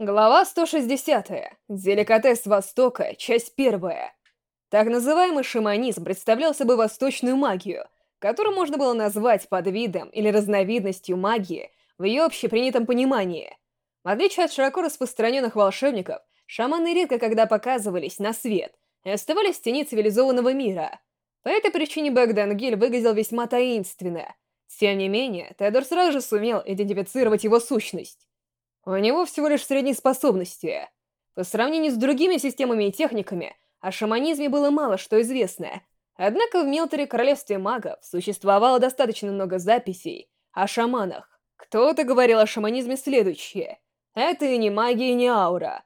Глава 160. Деликатес Востока, часть 1. Так называемый шаманизм представлял собой восточную магию, которую можно было назвать подвидом или разновидностью магии в ее общепринятом понимании. В отличие от широко распространенных волшебников, шаманы редко когда показывались на свет и оставались в тени цивилизованного мира. По этой причине Бэгдангиль выглядел весьма таинственно. Тем не менее, Теодор сразу же сумел идентифицировать его сущность. У него всего лишь средние способности. По сравнению с другими системами и техниками, о шаманизме было мало что известно. Однако в Мелторе Королевстве магов существовало достаточно много записей о шаманах. Кто-то говорил о шаманизме следующее. Это и не магия, и не аура.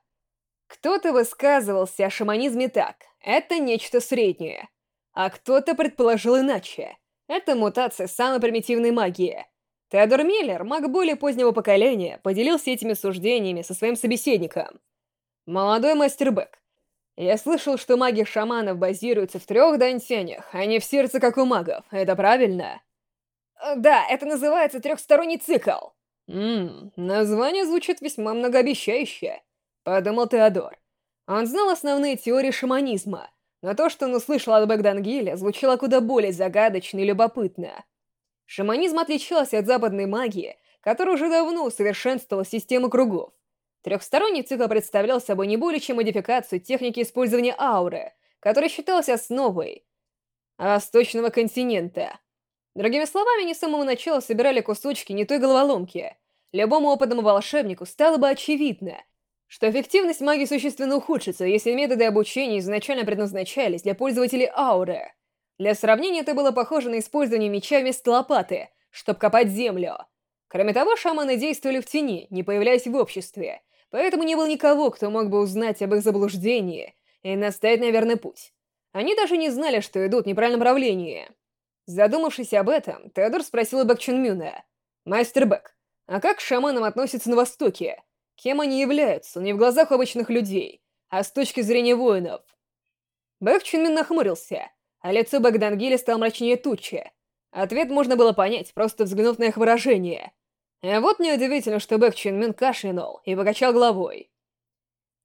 Кто-то высказывался о шаманизме так. Это нечто среднее. А кто-то предположил иначе. Это мутация самой примитивной магии — Теодор Миллер, маг более позднего поколения, поделился этими суждениями со своим собеседником. «Молодой мастер Бэк, я слышал, что маги шаманов базируются в трех дантенях, а не в сердце, как у магов. Это правильно?» э, «Да, это называется трехсторонний цикл». «Ммм, название звучит весьма многообещающе», — подумал Теодор. Он знал основные теории шаманизма, но то, что он услышал от Бэгдангиля, звучало куда более загадочно и любопытно. Шаманизм отличался от западной магии, которая уже давно усовершенствовала систему кругов. Трехсторонний цикл представлял собой не более чем модификацию техники использования ауры, которая считалась основой восточного континента. Другими словами, они с самого начала собирали кусочки не той головоломки. Любому опытному волшебнику стало бы очевидно, что эффективность магии существенно ухудшится, если методы обучения изначально предназначались для пользователей ауры — для сравнения, это было похоже на использование меча вместо лопаты, чтобы копать землю. Кроме того, шаманы действовали в тени, не появляясь в обществе, поэтому не было никого, кто мог бы узнать об их заблуждении и наставить на верный путь. Они даже не знали, что идут в неправильном направлении. Задумавшись об этом, Теодор спросил Бэк Чунмюна. «Мастер Бэк, а как к шаманам относятся на Востоке? Кем они являются, не в глазах обычных людей, а с точки зрения воинов?» Бэк Чунмин нахмурился а лицо Богдангиля стало мрачнее тучи. Ответ можно было понять, просто взглянув на их выражение. И вот неудивительно, что Бэк Чен кашлянул и покачал головой.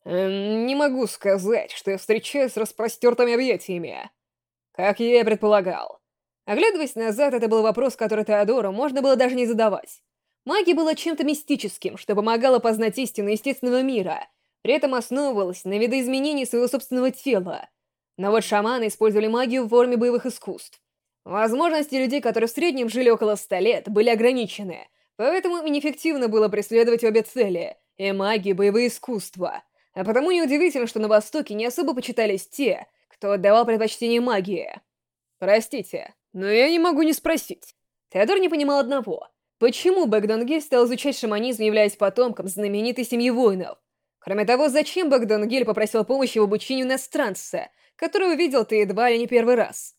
«Эм, «Не могу сказать, что я встречаюсь с распростертыми объятиями. Как я и предполагал. Оглядываясь назад, это был вопрос, который Теодору можно было даже не задавать. Магия была чем-то мистическим, что помогало познать истину естественного мира, при этом основывалась на видоизменении своего собственного тела, но вот шаманы использовали магию в форме боевых искусств. Возможности людей, которые в среднем жили около ста лет, были ограничены, поэтому им неэффективно было преследовать обе цели — и магию, и боевые искусства. А потому неудивительно, что на Востоке не особо почитались те, кто отдавал предпочтение магии. Простите, но я не могу не спросить. Теодор не понимал одного. Почему Бэгдонгель стал изучать шаманизм, являясь потомком знаменитой семьи воинов? Кроме того, зачем Бэгдонгель попросил помощи в обучении иностранца — которую видел ты едва ли не первый раз.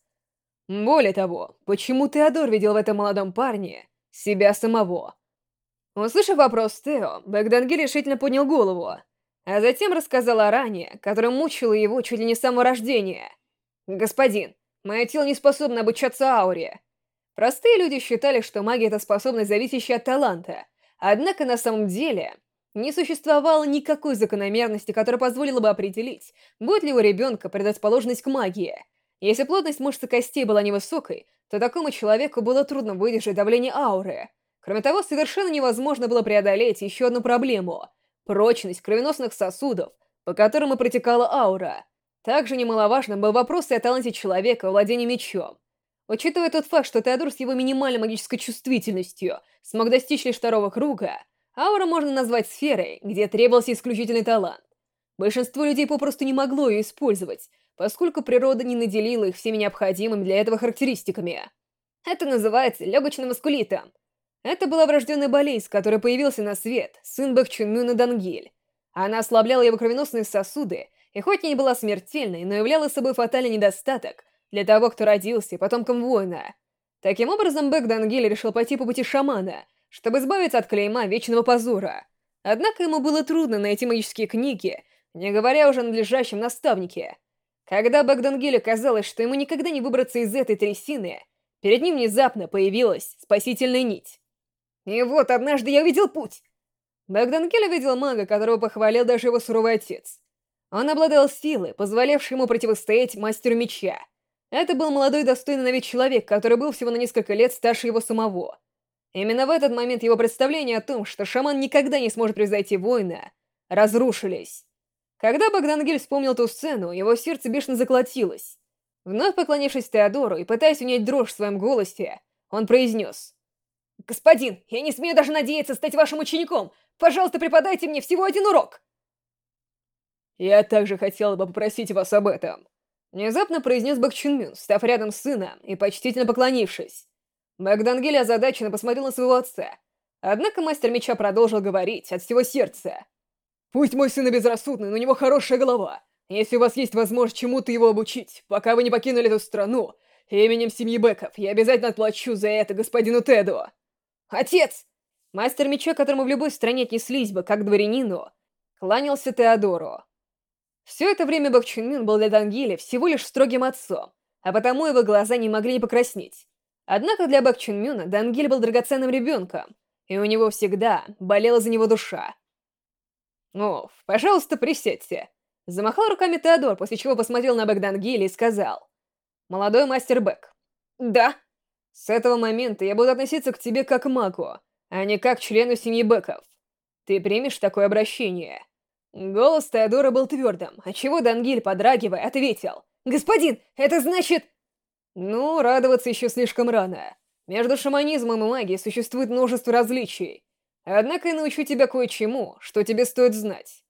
Более того, почему Теодор видел в этом молодом парне себя самого? Услышав вопрос Тео, Бэгданги решительно поднял голову, а затем рассказал о ране, которая мучила его чуть ли не с самого рождения. «Господин, мое тело не способно обучаться ауре». Простые люди считали, что магия — это способность, зависящая от таланта, однако на самом деле не существовало никакой закономерности, которая позволила бы определить, будет ли у ребенка предрасположенность к магии. Если плотность мышц и костей была невысокой, то такому человеку было трудно выдержать давление ауры. Кроме того, совершенно невозможно было преодолеть еще одну проблему — прочность кровеносных сосудов, по которым и протекала аура. Также немаловажным был вопрос и о таланте человека владения мечом. Учитывая тот факт, что Теодор с его минимальной магической чувствительностью смог достичь лишь второго круга, Ауру можно назвать сферой, где требовался исключительный талант. Большинство людей попросту не могло ее использовать, поскольку природа не наделила их всеми необходимыми для этого характеристиками. Это называется легочным маскулитом. Это была врожденная болезнь, с которой появился на свет сын Бэкчунмюна Дангиль. Она ослабляла его кровеносные сосуды, и хоть не была смертельной, но являла собой фатальный недостаток для того, кто родился потомком воина. Таким образом, Бэк Дангиль решил пойти по пути шамана — чтобы избавиться от клейма вечного позора. Однако ему было трудно найти магические книги, не говоря уже о надлежащем наставнике. Когда Богдангелю казалось, что ему никогда не выбраться из этой трясины, перед ним внезапно появилась спасительная нить. И вот однажды я увидел путь. Богдан видел мага, которого похвалил даже его суровый отец. Он обладал силой, позволявшей ему противостоять мастеру меча. Это был молодой достойный на вид человек, который был всего на несколько лет старше его самого. Именно в этот момент его представление о том, что шаман никогда не сможет превзойти воина, разрушились. Когда Богдангель вспомнил ту сцену, его сердце бешено заколотилось. Вновь поклонившись Теодору и пытаясь унять дрожь в своем голосе, он произнес. «Господин, я не смею даже надеяться стать вашим учеником! Пожалуйста, преподайте мне всего один урок!» «Я также хотел бы попросить вас об этом», — внезапно произнес Бак став рядом с сыном и почтительно поклонившись. Богдангель озадаченно посмотрел на своего отца. Однако мастер меча продолжил говорить от всего сердца. «Пусть мой сын и безрассудный, но у него хорошая голова. Если у вас есть возможность чему-то его обучить, пока вы не покинули эту страну, именем семьи Беков, я обязательно отплачу за это господину Теду». «Отец!» Мастер меча, которому в любой стране отнеслись бы, как дворянину, кланялся Теодору. Все это время Бак Чунмин был для Дангиля всего лишь строгим отцом, а потому его глаза не могли не покраснеть. Однако для Бак Чунмюна Дангиль был драгоценным ребенком, и у него всегда болела за него душа. «Оф, пожалуйста, присядьте», Замахал руками Теодор, после чего посмотрел на Бэк Дангиля и сказал. «Молодой мастер Бэк». «Да». «С этого момента я буду относиться к тебе как к магу, а не как к члену семьи Бэков. Ты примешь такое обращение?» Голос Теодора был твердым, отчего Дангиль, подрагивая, ответил. «Господин, это значит...» «Ну, радоваться еще слишком рано. Между шаманизмом и магией существует множество различий. Однако я научу тебя кое-чему, что тебе стоит знать.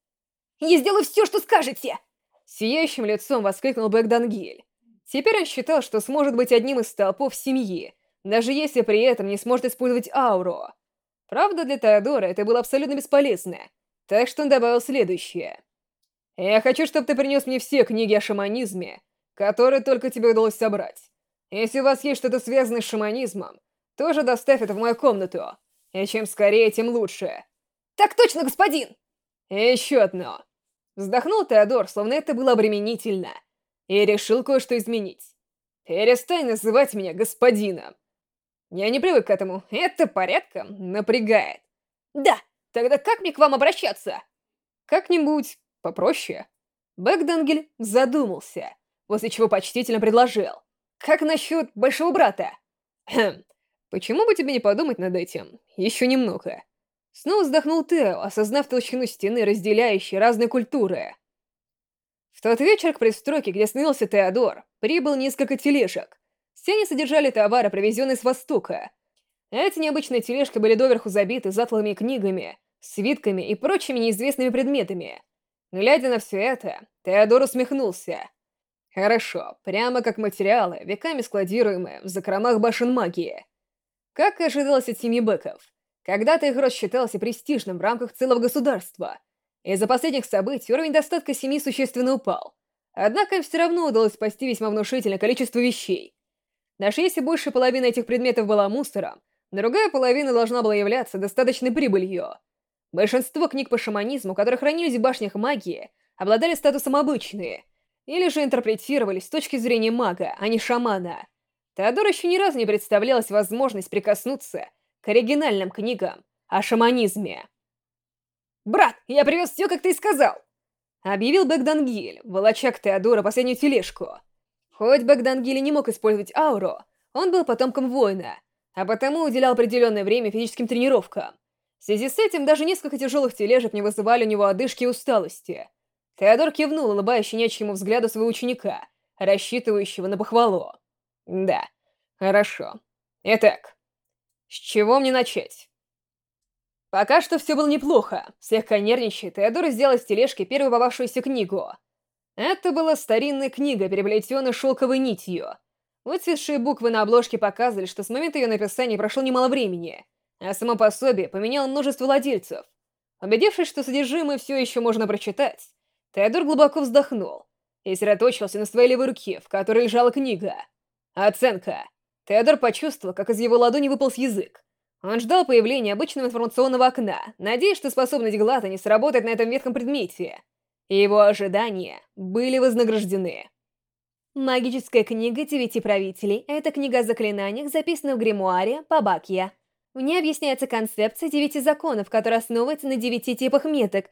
Я сделаю все, что скажете!» Сияющим лицом воскликнул Бэк Дангиль. Теперь он считал, что сможет быть одним из столпов семьи, даже если при этом не сможет использовать ауру. Правда, для Теодора это было абсолютно бесполезно, так что он добавил следующее. «Я хочу, чтобы ты принес мне все книги о шаманизме, которые только тебе удалось собрать. Если у вас есть что-то связанное с шаманизмом, тоже доставь это в мою комнату. И чем скорее, тем лучше». «Так точно, господин!» И еще одно. Вздохнул Теодор, словно это было обременительно, и решил кое-что изменить. Перестань называть меня господином. Я не привык к этому. Это порядком напрягает. Да, тогда как мне к вам обращаться? Как-нибудь попроще. Бэкдангель задумался, после чего почтительно предложил. Как насчет большого брата? Хм, почему бы тебе не подумать над этим? Еще немного. Снова вздохнул Тео, осознав толщину стены, разделяющей разные культуры. В тот вечер к пристройке, где снылся Теодор, прибыл несколько тележек. Все они содержали товары, привезенные с Востока. Эти необычные тележки были доверху забиты затлыми книгами, свитками и прочими неизвестными предметами. Глядя на все это, Теодор усмехнулся. Хорошо, прямо как материалы, веками складируемые в закромах башен магии. Как и ожидалось от семьи Беков, когда-то их рост считался престижным в рамках целого государства. Из-за последних событий уровень достатка семьи существенно упал. Однако им все равно удалось спасти весьма внушительное количество вещей. Даже если большая половина этих предметов была мусором, другая половина должна была являться достаточной прибылью. Большинство книг по шаманизму, которые хранились в башнях магии, обладали статусом обычные, или же интерпретировались с точки зрения мага, а не шамана. Теодор еще ни разу не представлялась возможность прикоснуться к оригинальным книгам о шаманизме. «Брат, я привез все, как ты и сказал!» Объявил Бэгдангиль, волоча к Теодора последнюю тележку. Хоть Бэгдангиль не мог использовать ауру, он был потомком воина, а потому уделял определенное время физическим тренировкам. В связи с этим даже несколько тяжелых тележек не вызывали у него одышки и усталости. Теодор кивнул, улыбаясь щенячьему взгляду своего ученика, рассчитывающего на похвалу. «Да, хорошо. Итак, с чего мне начать? Пока что все было неплохо. Слегка нервничая, Теодор сделал из тележки первую попавшуюся книгу. Это была старинная книга, переплетенная шелковой нитью. Выцветшие буквы на обложке показывали, что с момента ее написания прошло немало времени, а само пособие поменяло множество владельцев. Убедившись, что содержимое все еще можно прочитать, Теодор глубоко вздохнул и сосредоточился на своей левой руке, в которой лежала книга. Оценка. Теодор почувствовал, как из его ладони выполз язык. Он ждал появления обычного информационного окна, надеясь, что способность Глата не сработает на этом ветхом предмете. Его ожидания были вознаграждены. Магическая книга девяти правителей — это книга о заклинаниях, записанная в гримуаре Пабакья. В ней объясняется концепция девяти законов, которая основывается на девяти типах меток,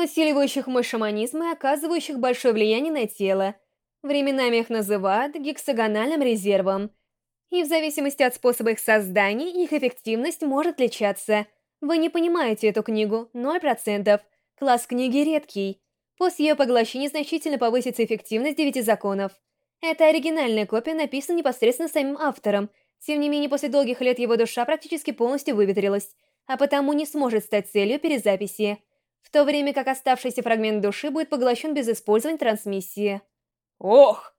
усиливающих шаманизма и оказывающих большое влияние на тело. Временами их называют гексагональным резервом. И в зависимости от способа их создания, их эффективность может отличаться. Вы не понимаете эту книгу, 0%. Класс книги редкий. После ее поглощения значительно повысится эффективность девяти законов. Это оригинальная копия написана непосредственно самим автором. Тем не менее, после долгих лет его душа практически полностью выветрилась, а потому не сможет стать целью перезаписи в то время как оставшийся фрагмент души будет поглощен без использования трансмиссии. Ох!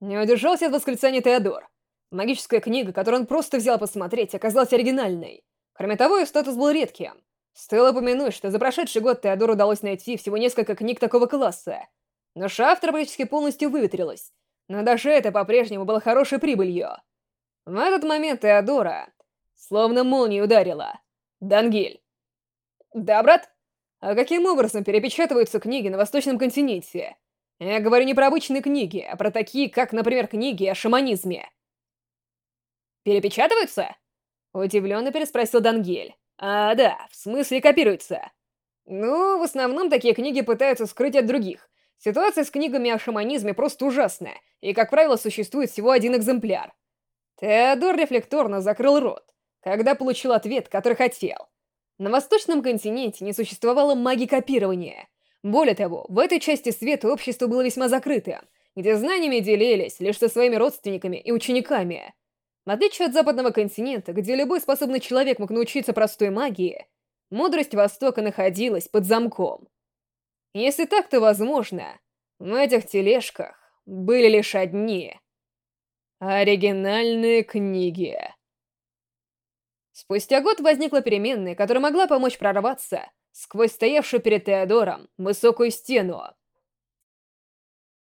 Не удержался от восклицания Теодор. Магическая книга, которую он просто взял посмотреть, оказалась оригинальной. Кроме того, ее статус был редким. Стоило упомянуть, что за прошедший год Теодору удалось найти всего несколько книг такого класса. Душа автора практически полностью выветрилась, но даже это по-прежнему было хорошей прибылью. В этот момент Теодора словно молния ударила. Дангиль. «Да, брат?» А каким образом перепечатываются книги на Восточном континенте? Я говорю не про обычные книги, а про такие, как, например, книги о шаманизме. Перепечатываются? Удивленно переспросил Дангель. А, да, в смысле копируются. Ну, в основном такие книги пытаются скрыть от других. Ситуация с книгами о шаманизме просто ужасная, и, как правило, существует всего один экземпляр. Теодор рефлекторно закрыл рот, когда получил ответ, который хотел. На Восточном континенте не существовало магии копирования. Более того, в этой части света общество было весьма закрытым, где знаниями делились лишь со своими родственниками и учениками. В отличие от Западного континента, где любой способный человек мог научиться простой магии, мудрость Востока находилась под замком. Если так, то возможно, в этих тележках были лишь одни оригинальные книги. Спустя год возникла переменная, которая могла помочь прорваться сквозь стоявшую перед Теодором высокую стену.